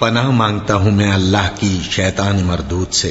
पनाह मांगता हूं मैं अल्लाह की शैतान मरदूत से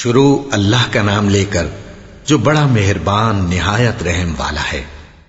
शुरू अल्लाह का नाम लेकर जो बड़ा मेहरबान निहायत रहम वाला है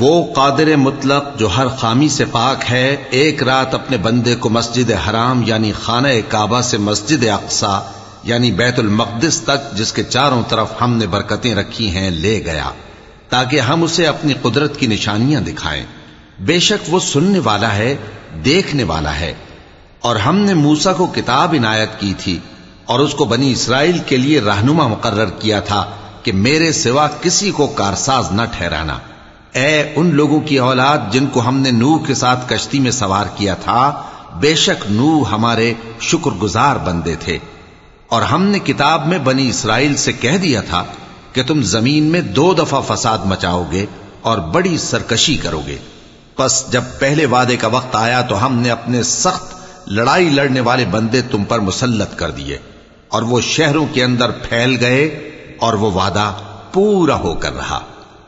वो कादिर मुतलक जो हर खामी से पाक है एक रात अपने बंदे को मस्जिद हराम यानी खाना काबा से मस्जिद अक्सा यानी बैतुल मकदिस तक जिसके चारों तरफ हमने बरकतें रखी हैं ले गया ताकि हम उसे अपनी कुदरत की निशानियां दिखाएं बेशक वो सुनने वाला है देखने वाला है और हमने मूसा को किताब इनायत की थी और उसको बनी इसराइल के लिए रहनुमा मुकर्र किया था कि मेरे सिवा किसी को कारसाज न ठहराना। ए, उन लोगों की औलाद जिनको हमने नूह के साथ कश्ती में सवार किया था, बेशक नूह हमारे शुक्रगुजार बंदे थे। और हमने किताब में बनी इसराइल से कह दिया था कि तुम ज़मीन में दो दफ़ा फसाद मचाओगे और बड़ी सरकशी करोगे। बस जब पहले वादे का वक्त आया तो हमने अपने सख्त लड़ाई लड़ने वाले बंदे तुम पर मुसल्लत कर दिए और वो शहरों के अंदर फैल गए और वो वादा पूरा होकर रहा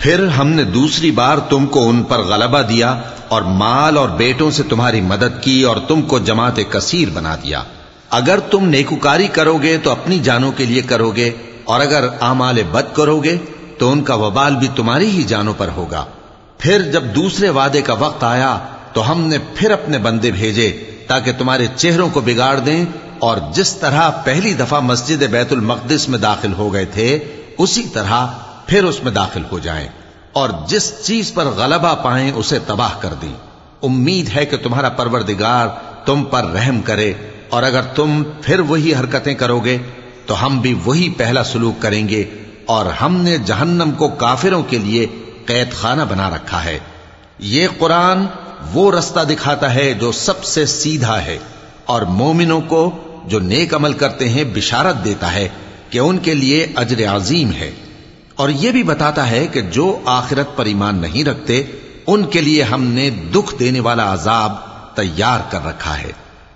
फिर हमने दूसरी बार तुमको उन पर गलबा दिया और माल और बेटों से तुम्हारी मदद की और तुमको जमात कसीर बना दिया अगर तुम नेकुकारी करोगे तो अपनी जानों के लिए करोगे और अगर आमाल बद करोगे तो उनका वबाल भी तुम्हारी ही जानों पर होगा। फिर जब दूसरे वादे का वक्त आया तो हमने फिर अपने बंदे भेजे, ताकि तुम्हारे चेहरों को बिगाड़ दें, और जिस तरह पहली दफ़ा मस्जिद बैतुल मकदिस में दाखिल हो गए थे, उसी तरह फिर उसमें दाखिल हो जाएँ, और जिस चीज़ पर गलबा पाएँ, उसे तबाह कर दी। उम्मीद है कि तुम्हारा परवरदिगार तुम पर रहम करे, और अगर तुम फिर वही हरकतें करोगे तो हम भी वही पहला सलूक करेंगे और हमने जहन्नम को काफिरों के लिए कैद खाना बना रखा है। ये कुरान वो रास्ता दिखाता है जो सबसे सीधा है और मोमिनों को जो नेक अमल करते हैं बिशारत देता है कि उनके लिए अजर अजीम है। और यह भी बताता है कि जो आखिरत पर ईमान नहीं रखते, उनके लिए हमने दुख देने वाला अजाब तैयार कर रखा है।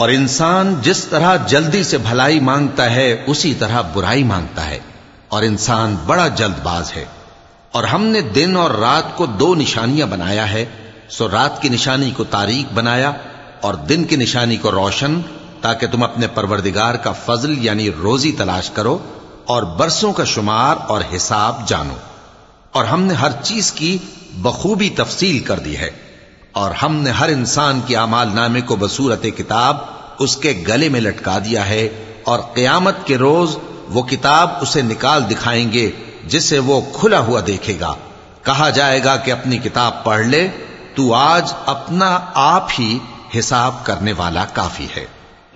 और इंसान जिस तरह जल्दी से भलाई मांगता है उसी तरह बुराई मांगता है और इंसान बड़ा जल्दबाज है और हमने दिन और रात को दो निशानियां बनाया है सो रात की निशानी को तारीख बनाया और दिन की निशानी को रोशन ताकि तुम अपने परवरदिगार का फजल यानी रोजी तलाश करो और बरसों का शुमार और हिसाब जानो और हमने हर चीज की बखूबी तफसील कर दी है और हमने हर इंसान की अमाल नामे को बसूरत किताब उसके गले में लटका दिया है और क्यामत के रोज वो किताब उसे निकाल दिखाएंगे जिसे वो खुला हुआ देखेगा कहा जाएगा कि अपनी किताब पढ़ ले तू आज अपना आप ही हिसाब करने वाला काफी है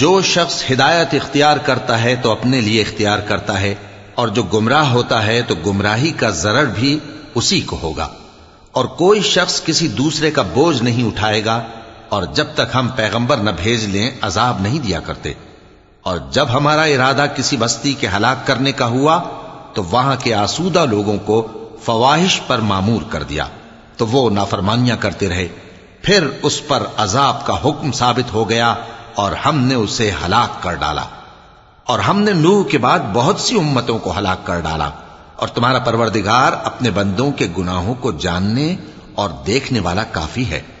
जो शख्स हिदायत इख्तियार करता है तो अपने लिए इख्तियार करता है और जो गुमराह होता है तो गुमराही का जरर भी उसी को होगा और कोई शख्स किसी दूसरे का बोझ नहीं उठाएगा और जब तक हम पैगंबर न भेज लें अजाब नहीं दिया करते और जब हमारा इरादा किसी बस्ती के हलाक करने का हुआ तो वहाँ के आसूदा लोगों को फवाहिश पर मामूर कर दिया। तो वो नाफरमानियाँ करते रहे। फिर उस पर अजाब का हुक्म साबित हो गया और हमने उसे हलाक कर डाला। और हमने नूह के बाद बहुत सी उम्मतों को हलाक कर डाला। और तुम्हारा परवरदिगार अपने बंदों के गुनाहों को जानने और देखने वाला काफ़ी है।